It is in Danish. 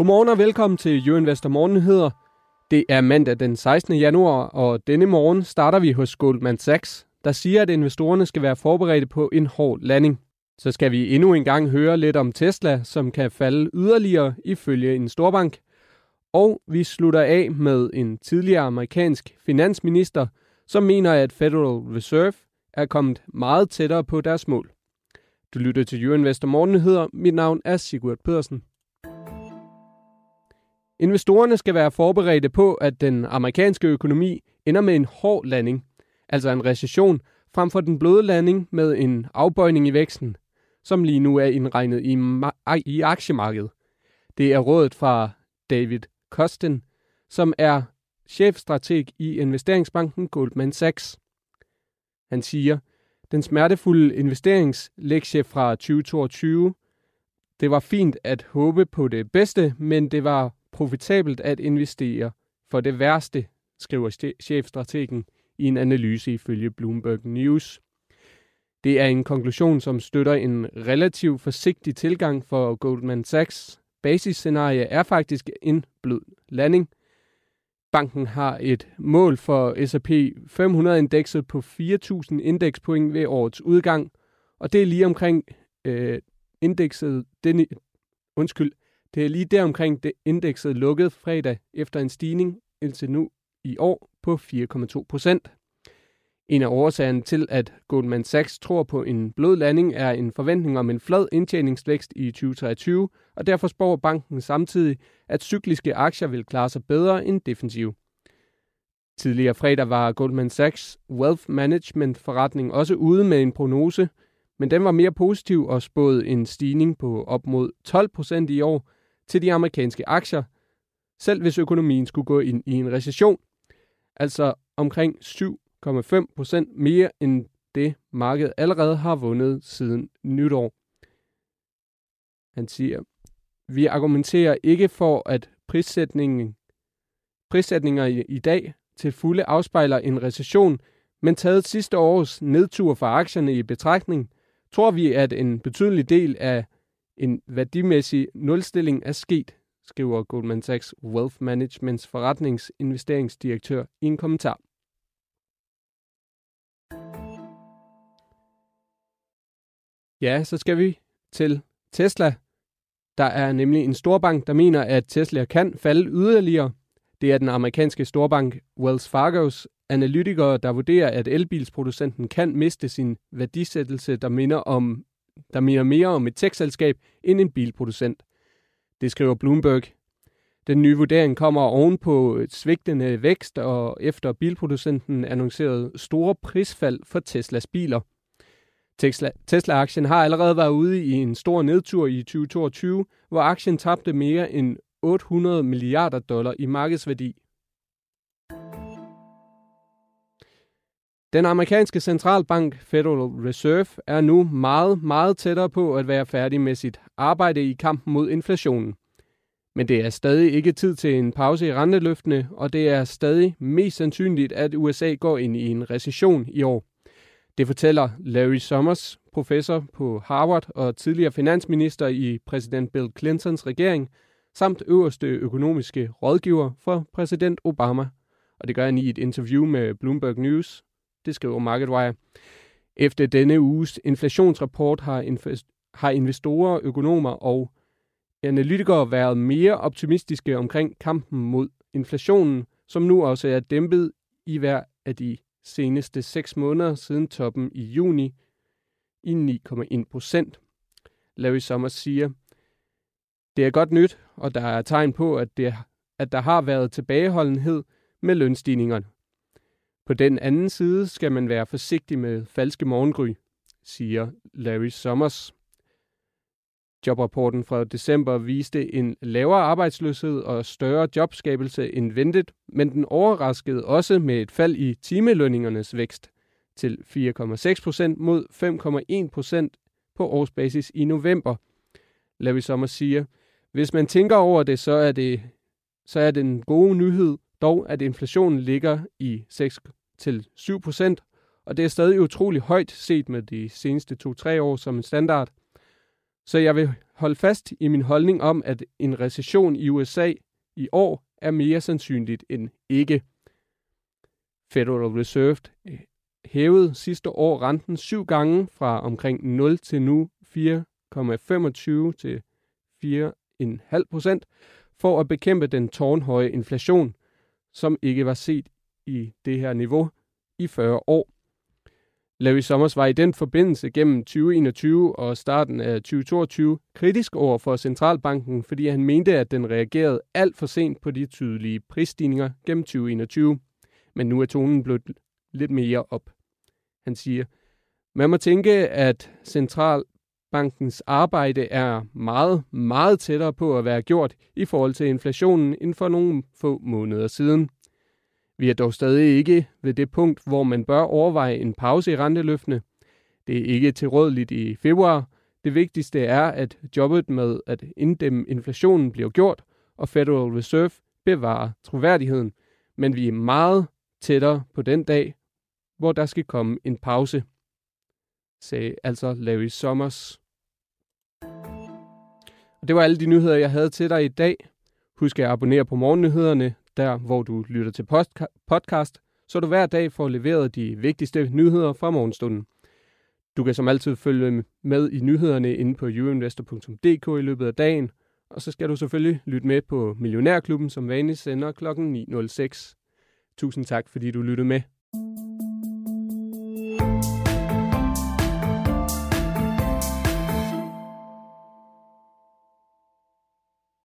Godmorgen og velkommen til Jørgen Vester Morgennyheder. Det er mandag den 16. januar, og denne morgen starter vi hos Goldman Sachs, der siger, at investorerne skal være forberedte på en hård landing. Så skal vi endnu en gang høre lidt om Tesla, som kan falde yderligere ifølge en storbank. Og vi slutter af med en tidligere amerikansk finansminister, som mener, at Federal Reserve er kommet meget tættere på deres mål. Du lytter til Jørgen Vester Morgennyheder. Mit navn er Sigurd Pedersen. Investorerne skal være forberedte på, at den amerikanske økonomi ender med en hård landing, altså en recession, frem for den bløde landing med en afbøjning i væksten, som lige nu er indregnet i, i aktiemarkedet. Det er rådet fra David Kosten, som er chefstrateg i investeringsbanken Goldman Sachs. Han siger, den smertefulde investeringslektie fra 2022, det var fint at håbe på det bedste, men det var profitabelt at investere for det værste, skriver chefstrategen i en analyse ifølge Bloomberg News. Det er en konklusion, som støtter en relativt forsigtig tilgang for Goldman Sachs. Basisscenarie er faktisk en blød landing. Banken har et mål for S&P 500-indekset på 4.000 indekspoint ved årets udgang, og det er lige omkring øh, indekset, den, undskyld, det er lige der omkring det indekset lukkede fredag efter en stigning indtil nu i år på 4,2 procent. En af årsagerne til, at Goldman Sachs tror på en blød landing, er en forventning om en flad indtjeningsvækst i 2023, og derfor spår banken samtidig, at cykliske aktier vil klare sig bedre end defensive. Tidligere fredag var Goldman Sachs Wealth Management forretning også ude med en prognose, men den var mere positiv og spåede en stigning på op mod 12 procent i år til de amerikanske aktier, selv hvis økonomien skulle gå ind i en recession, altså omkring 7,5 procent mere end det markedet allerede har vundet siden nytår. Han siger, vi argumenterer ikke for, at prissætningen, prissætninger i, i dag til fulde afspejler en recession, men taget sidste års nedtur for aktierne i betragtning, tror vi, at en betydelig del af en værdimæssig nulstilling er sket, skriver Goldman Sachs Wealth Managements forretningsinvesteringsdirektør i en kommentar. Ja, så skal vi til Tesla. Der er nemlig en storbank, der mener, at Tesla kan falde yderligere. Det er den amerikanske storbank Wells Fargo's analytikere, der vurderer, at elbilsproducenten kan miste sin værdisættelse, der minder om der minder mere om et tech-selskab end en bilproducent. Det skriver Bloomberg. Den nye vurdering kommer oven på et svigtende vækst, og efter bilproducenten annoncerede store prisfald for Teslas biler. Tesla, Tesla-aktien har allerede været ude i en stor nedtur i 2022, hvor aktien tabte mere end 800 milliarder dollar i markedsværdi Den amerikanske centralbank Federal Reserve er nu meget, meget tættere på at være færdig med sit arbejde i kampen mod inflationen. Men det er stadig ikke tid til en pause i renteløftene, og det er stadig mest sandsynligt, at USA går ind i en recession i år. Det fortæller Larry Summers, professor på Harvard og tidligere finansminister i præsident Bill Clintons regering, samt øverste økonomiske rådgiver for præsident Obama. Og det gør han i et interview med Bloomberg News det skriver MarketWire. Efter denne uges inflationsrapport har, har investorer, økonomer og analytikere været mere optimistiske omkring kampen mod inflationen, som nu også er dæmpet i hver af de seneste seks måneder siden toppen i juni i 9,1 procent. Larry Summers siger, det er godt nyt, og der er tegn på, at, det, at der har været tilbageholdenhed med lønstigningerne. På den anden side skal man være forsigtig med falske morgengry, siger Larry Summers. Jobrapporten fra december viste en lavere arbejdsløshed og større jobskabelse end ventet, men den overraskede også med et fald i timelønningernes vækst til 4,6% mod 5,1% på årsbasis i november. Larry Summers siger, hvis man tænker over det, så er det så er den gode nyhed dog, at inflationen ligger i 6 til 7 procent, og det er stadig utrolig højt set med de seneste 2-3 år som en standard. Så jeg vil holde fast i min holdning om, at en recession i USA i år er mere sandsynligt end ikke. Federal Reserve eh, hævede sidste år renten syv gange fra omkring 0 til nu 4,25 til 4,5 procent for at bekæmpe den tårnhøje inflation, som ikke var set i det her niveau i 40 år. Larry Summers var i den forbindelse gennem 2021 og starten af 2022 kritisk over for centralbanken, fordi han mente, at den reagerede alt for sent på de tydelige prisstigninger gennem 2021. Men nu er tonen blevet lidt mere op. Han siger, man må tænke, at central, Bankens arbejde er meget, meget tættere på at være gjort i forhold til inflationen end for nogle få måneder siden. Vi er dog stadig ikke ved det punkt, hvor man bør overveje en pause i renteløftene. Det er ikke tilrådeligt i februar. Det vigtigste er, at jobbet med at inddæmme inflationen bliver gjort, og Federal Reserve bevarer troværdigheden. Men vi er meget tættere på den dag, hvor der skal komme en pause, sagde altså Larry Summers. Og det var alle de nyheder, jeg havde til dig i dag. Husk at abonnere på morgennyhederne, der hvor du lytter til podcast, så du hver dag får leveret de vigtigste nyheder fra morgenstunden. Du kan som altid følge med i nyhederne inde på youinvestor.dk i løbet af dagen, og så skal du selvfølgelig lytte med på Millionærklubben, som vanligt sender kl. 9.06. Tusind tak, fordi du lyttede med.